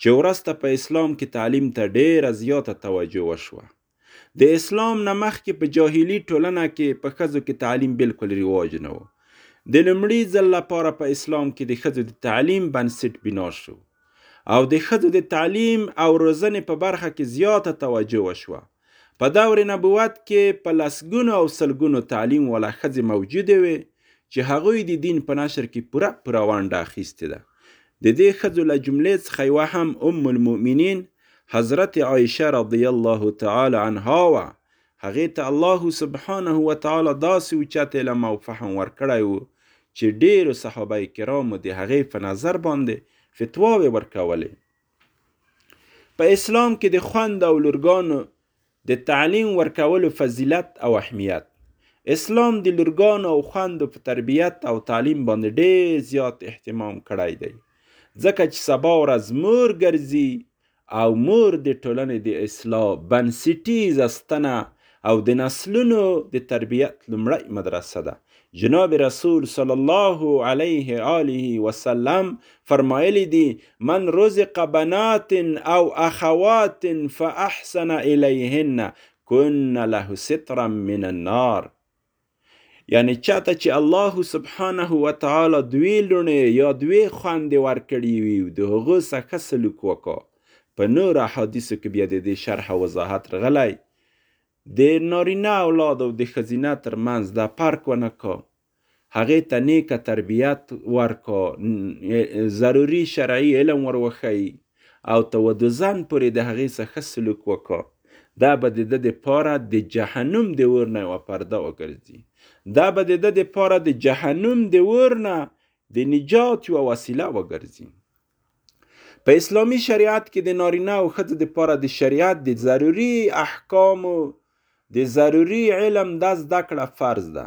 چې ورسته په اسلام کې تعلیم ته ډېره زیاته توجه وشوه. د اسلام نه مخکې په جاهلي ټولنه کې په ښځو کې تعلیم بالکل رواج نه و. د لومړي ځل لپاره په اسلام کې د ښځو د تعلیم بنسټ بنا شو او د ښځو د تعلیم او روزنې په برخه کې زیاته توجه وشوه. په دور نبوت کې په لسګونو او سلګونو تعلیم والا ښځې موجودې وې چې هغوی د دین په نشر کې پوره پوره ونډه اخیستې ده د دې ښځو له جملې څخه یوه هم ام المؤمنین حضرت عایشه رضی الله تعالی عنها وه هغې ته الله سبحانه و تعالی داسې اوچت علم او فهم ورکړی و چې ډېرو صحابه کرامو د هغې په نظر باندې فتواوې ورکولې په اسلام کې د خوند او لورګانو د تعلیم ورکولو فضیلت او اهمیت اسلام د لورګانو او خوندو په تربیت او تعلیم باندې ډېر زیات اهتمام کړی دی ځکه چې سبا ورځ مور ګرځي او مور د ټولنې د اصلاح بنسټیزه ستنه او د نسلونو د تربیت لومړی مدرسه ده جناب رسول صلی الله علیه آله وسلم فرمایلی دی من رزق بنات او اخوات فاحسن الیهن کن له سترا من النار یعنی چاته چې الله سبحانه و تعالی دوی لوڼې یا دوی خوندې ورکړي وي د هغو سره ښه سلوک وکړو په نور احادیثو کې بیا د دې شرح او وضاحت رغلی د نارینه اولاد او د ښځینه ترمنځ دا فرق ونه کو هغه ته نیکه تربیت ورکو ضروری شرعي علم وروخی او ته و دوزان پورې د هغې سه ښه سلوک وکړه دا به د ده د پاره د جهنم د اور نه یوه پرده وګرځي دا به د ده د پاره د جهنم د اور نه د نجات یوه وسیله وګرځي په اسلامي شریعت کې د نارینه او ښځو لپاره د شریعت د ضروري احکامو د ضروري علم دا زده کړه فرض ده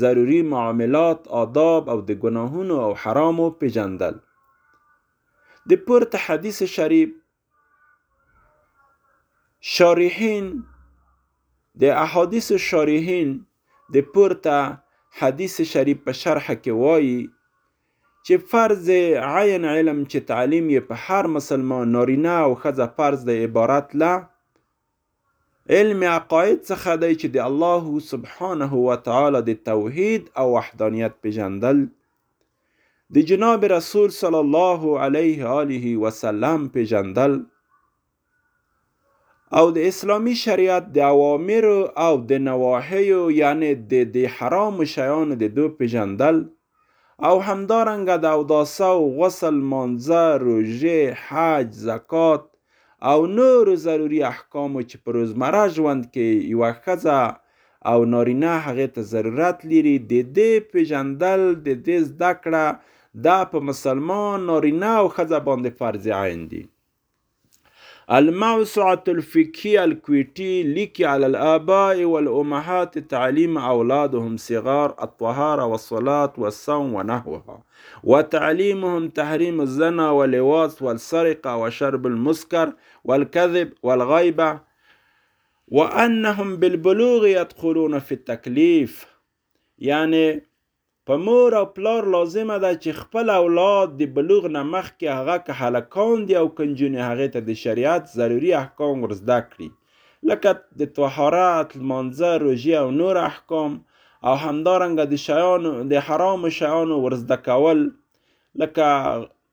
ضروري معاملات، آداب او د ګناهونو او حرامو پېژندل. د پورته حدیث شریف شارحین د احادیث شارحین د پورته حدیث شریف په شرح کې وایي چې فرض عین علم چې تعلیم یې په هر مسلمان نارینه او ښځه فرض دی عبارت له علم عقاید څخه دی چې د الله سبحانه وتعالی د توحید او وحدانیت پیژندل د جناب رسول صلی الله علیه آله وسلم پیژندل او د اسلامی شریعت د اوامرو او د نواهیو یعنی د د حرام شیانو د دو پیژندل او همدارنګه د اوداسه او غسل لمانځه، روژې، حج، زکات او نورو ضروري احکامو چې په روزمره ژوند کې یوه ښځه او نارینه هغې ته ضرورت لیري د دې پیژندل د دې زده کړه دا په مسلمان نارینه او ښځه باندې فرض عین دي. الموسعة الفكية الكويتي لك على الآباء والأمهات تعليم أولادهم صغار الطهارة والصلاة والصوم ونحوها وتعليمهم تحريم الزنا واللواط والسرقة وشرب المسكر والكذب والغيبة وأنهم بالبلوغ يدخلون في التكليف یعنی په مور او پلار لازمه ده چې خپل اولاد د بلوغ نه مخکې هغه که هلکان دي او که نجونې هغې ته د شریعت ضروري احکام ور زده کړي لکه د طهارت، لمانځه، روژې او نور احکام او همدارنګه د شیانو د حرامو شیانو ورزده کول لکه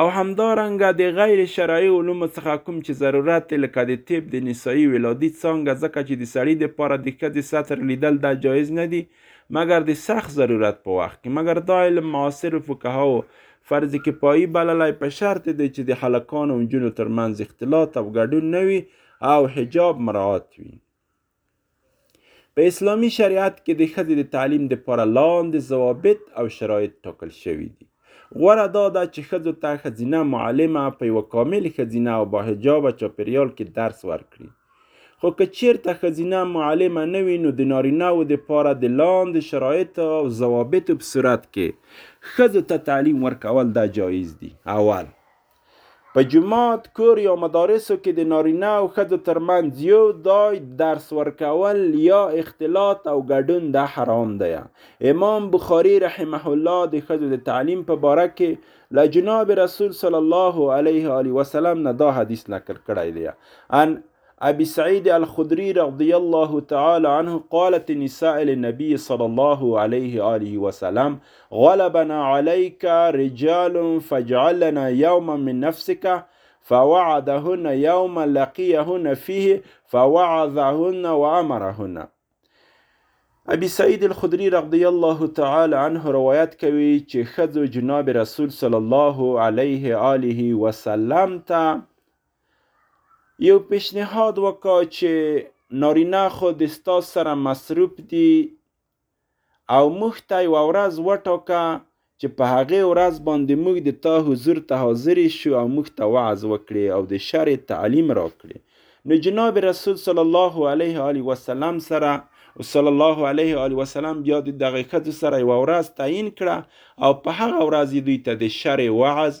او همدارنګه د غیر شرعي علومو څخه کوم چې ضرورت دی لکه د طب د نسایي ولادي څانګه ځکه چې د سړي دپاره د ښځې ستر لیدل دا جایز نه دي مګر د سخت ضرورت په وخت کې مګر دا علم معاصرو فقهاو فرض کفایي بللی په شرط دی چې د هلکانو او نجونو ترمنځ اختلاط او ګډون نه وي او حجاب مراعات وي په اسلامي شریعت کې د ښځې د تعلیم دپاره لاندې ضوابط او شرایط ټاکل شوي دي غوره دا ده چې ښځو ته ښځینه معلمه په یوه کامل ښځینه او باحجابه چاپېریال کې درس ورکړي خو که چیرته ښځینه معلمه نه وي نو د نارینه و دپاره د لاندې شرایطو او ضوابطو په صورت کې ښځو ته تعلیم ورکول دا جایز دي اول په جومات، کور یا مدارسو کې د نارینه او ښځو ترمنځ یو ځای درس ورکول یا اختلاط او ګډون ده حرام دی. امام بخاري رحمه الله د ښځو د تعلیم په باره کې له جناب رسول صلی الله علیه آله وسلم نه دا حدیث نقل کړی دی. ان أبي سعيد الخدري رضي الله تعالى عنه قالت النساء للنبي صلى الله عليه وآله وسلم غلبنا عليك رجال فجعلنا يوما من نفسك فوعدهن يوما لقيهن فيه فوعظهن وأمرهن ابي سعيد الخدري رضي الله تعالى عنه روايات كوي جناب رسول صلى الله عليه وآله وسلم تا یو پیشنهاد وکا چې نارینه خو د ستا سره مصروف دي او موږ ته یو ورځ وټاکه چې په هغه ورځ باندې موږ د تا حضور ته حاضر شو او موږ ته وعظ وکړي او د شرع تعلیم راکړي نو جناب رسول صلی الله علیه و آله وسلم سره صلی الله علیه و آله وسلم بیا د دغه ښځو سره یو ورځ تعیین کړه او په هغه ورځ دوی ته د شرع وعظ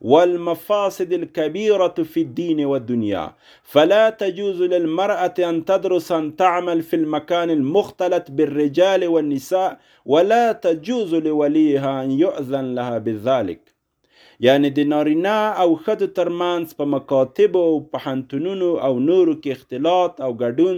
والمفاسد الكبيرة في الدين والدنيا فلا تجوز للمرأة أن تدرس أن تعمل في المكان المختلط بالرجال والنساء ولا تجوز لوليها أن يؤذن لها بذلك یعنی د نارینه او ښځو ترمنځ په مکاتبو پوهنتونونو او نورو کې اختلاط او ګډون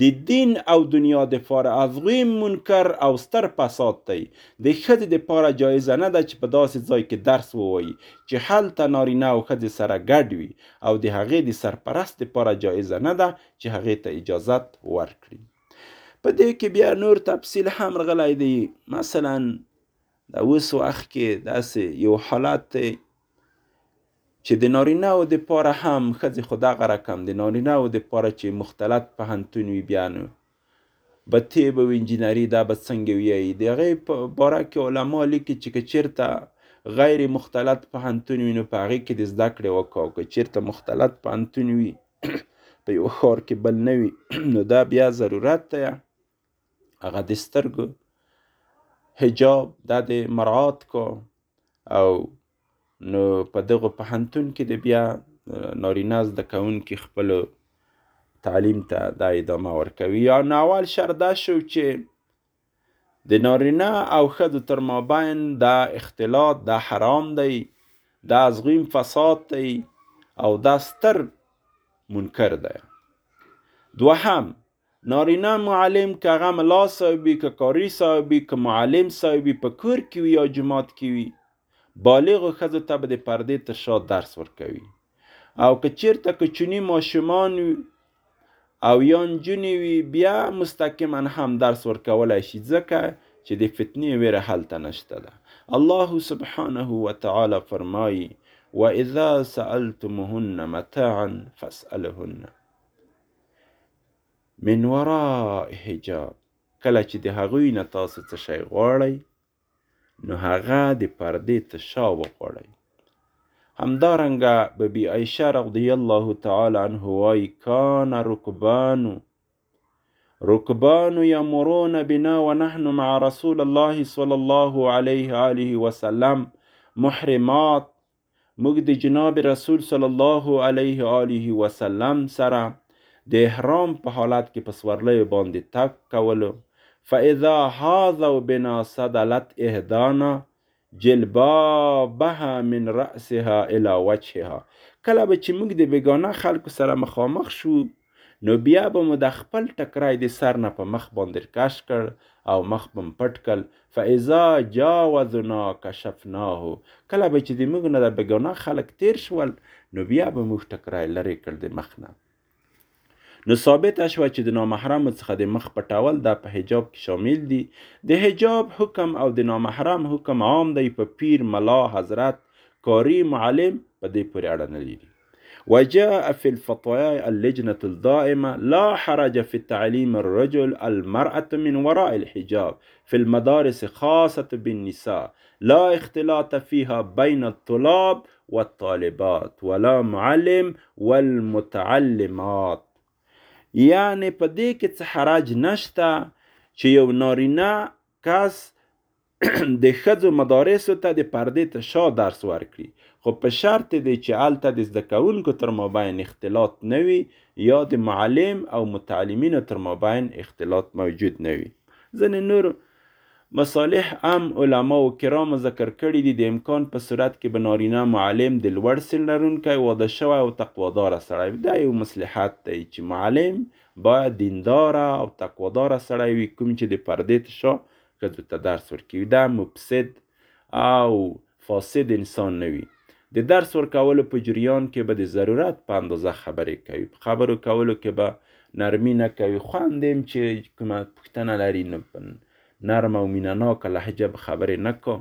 د دین او دنیا د فار افغیم منکر او ستر فساد تی د ښځې د پاره جایزه نه ده چې په داسې ځای کې درس ووایی چې هلته نارینه او ښځې سره ګډ وی او د هغې د سرپرست د پاره جایزه نه ده چې هغې ته اجازت ورکړي په دې کې بیا نور تفصیل هم رغلی دی مثلا د اوس وخت کې داسې یو حالت دی چې د نارینه و د پاره هم ښځې خو دغه رقم د نارینه و د پاره چې مختلط پهنتون وي بیا نو به طب او انجینری دا به څنګه ویایي د هغې په باره کې علما لیکي چې که چیرته غیر مختلط پوهنتون وي نو په هغې کې د زده کړې وکاو که چیرته مختلط پوهنتون وي په یو ښار کې بل نه وي نو دا بیا ضرورت دی هغه د سترګو حجاب دا د مراعات کو او نو په دغه پهنتون کې د بیا نارینه زده کوونکي خپل تعلیم ته دا ادامه ورکوي یا نو اول شر دا شو چې د نارینه او ښځو تر مابین دا اختلاط دا حرام دی دا عظیم فساد دی او دا ستر منکر دی دوهم نارینه معلم که هغه ملا صاحب وي که قاري صاحب وي که معلم صاحب وي په کور کې وي یا جومات کې وي بالغو ښځو ته به د پردې تر شا درس ورکوي او که چیرته کوچني ماشومان وي او یا نجونې وي بیا مستقیما هم درس ورکولای شي ځکه چې د فتنې ویره هلته نشته ده الله سبحانه وتعالی فرمایي واذا سألتمهن متاعا فاسألهن من وراء حجاب کله چې د هغوی نه تاسو څه شی غواړئ نو هغه د پردې څه شا وغواړئ همدارنګه به بی عایشه رضی الله تعالی عنه وای کان رکبان رکبان یمرون بنا ونحن مع رسول الله صلی الله علیه آله وسلم محرمات موږ د جناب رسول صلی الله علیه آله وسلم سره د احرام په حالت کې په سورلیو باندې تګ کولو فاذا هاذو بنا صدلت اهدانا جلبابها من رأسها الى وجهها کله به چې موږ د بیگانه خلکو سره مخامخ شو نو بيا به مو دا خپل ټکری د سر نه په مخ باندې کش کړ او مخ به مو پټ کړ فاذا جاوزنا کشفناه کله به چې د موږ نه د بګناه خلک تیر شول نو بیا به موږ ټکری لرې کړ د مخ نه نو ثابت شوه چې د نامحرمو څخه د مخ پټول دا په حجاب کې شامل دي د حجاب حکم او د نامحرم حکم عام دی په پیر ملا حضرت کاری معلم په دې پورې اړه نه لري وجاء في الفتاوى اللجنة الدائمة لا حرج في تعليم الرجل المرأة من وراء الحجاب في المدارس خاصة بالنساء لا اختلاط فيها بين الطلاب والطالبات ولا معلم والمتعلمات یعنی په دې کې څه حراج نشته چې یو نارینه کس د ښځو مدارسو ته د پردې تر شا درس ورکړي خو په شرط دی چې هلته د زده کوونکو تر مابین اختلاط نه وي یا د معلم او متعلمینو تر مابین اختلاط موجود نه وي ځینې نور مصالح هم علماو کرامو ذکر کړي دي د امکان په صورت کې به نارینه معلم د لوړ سن لرونکی واده شوی او تقواداره سړی دا یو مصلحت دی چې معلم باید دینداره او تقواداره سړی وي کوم چې د پردې تر شا ښځو ته درس ورکوي وي دا مفسد او فاسد انسان نه وي د درس ورکولو په جریان کې به د ضرورت په اندازه خبرې کوي په خبرو کولو کې به نرمي نه کوي خوند هم چې کومه پوښتنه لري نو په نرمه او مینه ناکه لهجه به خبرې نه کوي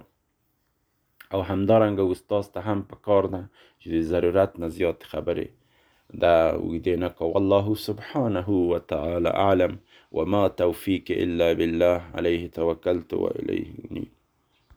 او همدارنګه استاد ته هم په کار ده چې د ضرورت نه زیات خبرې دا وګدې نه کو والله سبحانه وتعالى اعلم وما توفيق الا بالله عليه توکلت و الیه